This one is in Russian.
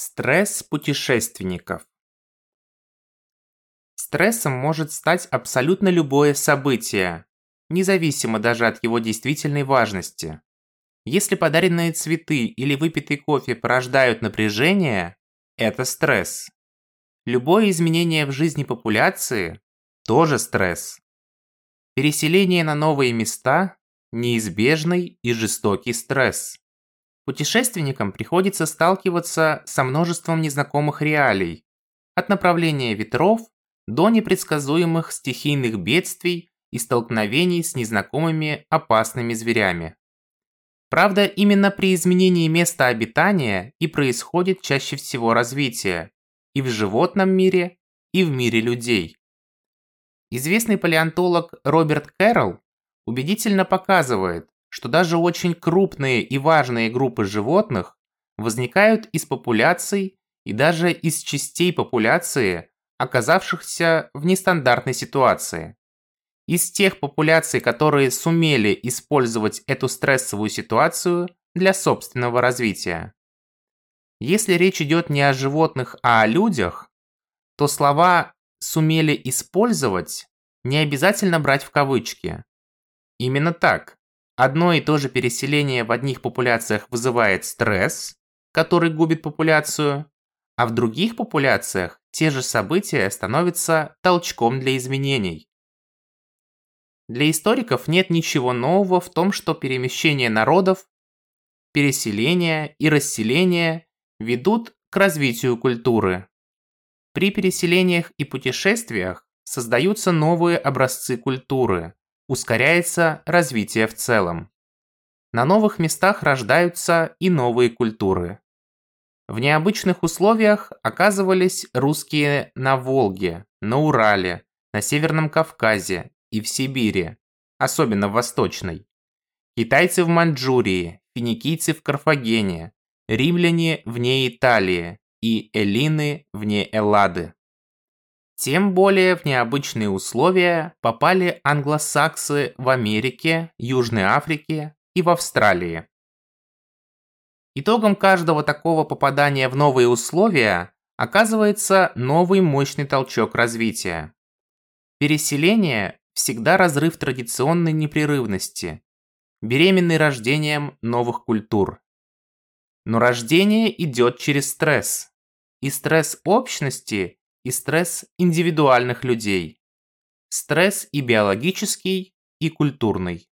Стресс путешественников Стрессом может стать абсолютно любое событие, независимо даже от его действительной важности. Если подаренные цветы или выпитый кофе порождают напряжение, это стресс. Любое изменение в жизни популяции – тоже стресс. Переселение на новые места – неизбежный и жестокий стресс. Путешественникам приходится сталкиваться со множеством незнакомых реалий, от направления ветров до непредсказуемых стихийных бедствий и столкновений с незнакомыми опасными зверями. Правда, именно при изменении места обитания и происходит чаще всего развитие и в животном мире, и в мире людей. Известный палеонтолог Роберт Кэрролл убедительно показывает, что даже очень крупные и важные группы животных возникают из популяций и даже из частей популяции, оказавшихся в нестандартной ситуации. Из тех популяций, которые сумели использовать эту стрессовую ситуацию для собственного развития. Если речь идет не о животных, а о людях, то слова «сумели использовать» не обязательно брать в кавычки. Именно так. Одно и то же переселение в одних популяциях вызывает стресс, который губит популяцию, а в других популяциях те же события становятся толчком для изменений. Для историков нет ничего нового в том, что перемещение народов, переселение и расселение ведут к развитию культуры. При переселениях и путешествиях создаются новые образцы культуры, ускоряется развитие в целом. На новых местах рождаются и новые культуры. В необычных условиях оказывались русские на Волге, на Урале, на Северном Кавказе и в Сибири, особенно в Восточной. Китайцы в Маньчжурии, финикийцы в Карфагене, римляне вне Италии и эллины вне Эллады. Тем более в необычные условия попали англосаксы в Америке, Южной Африке и в Австралии. Итогом каждого такого попадания в новые условия оказывается новый мощный толчок развития. Переселение – всегда разрыв традиционной непрерывности, беременный рождением новых культур. Но рождение идет через стресс. И стресс общности и стресс индивидуальных людей. Стресс и биологический, и культурный.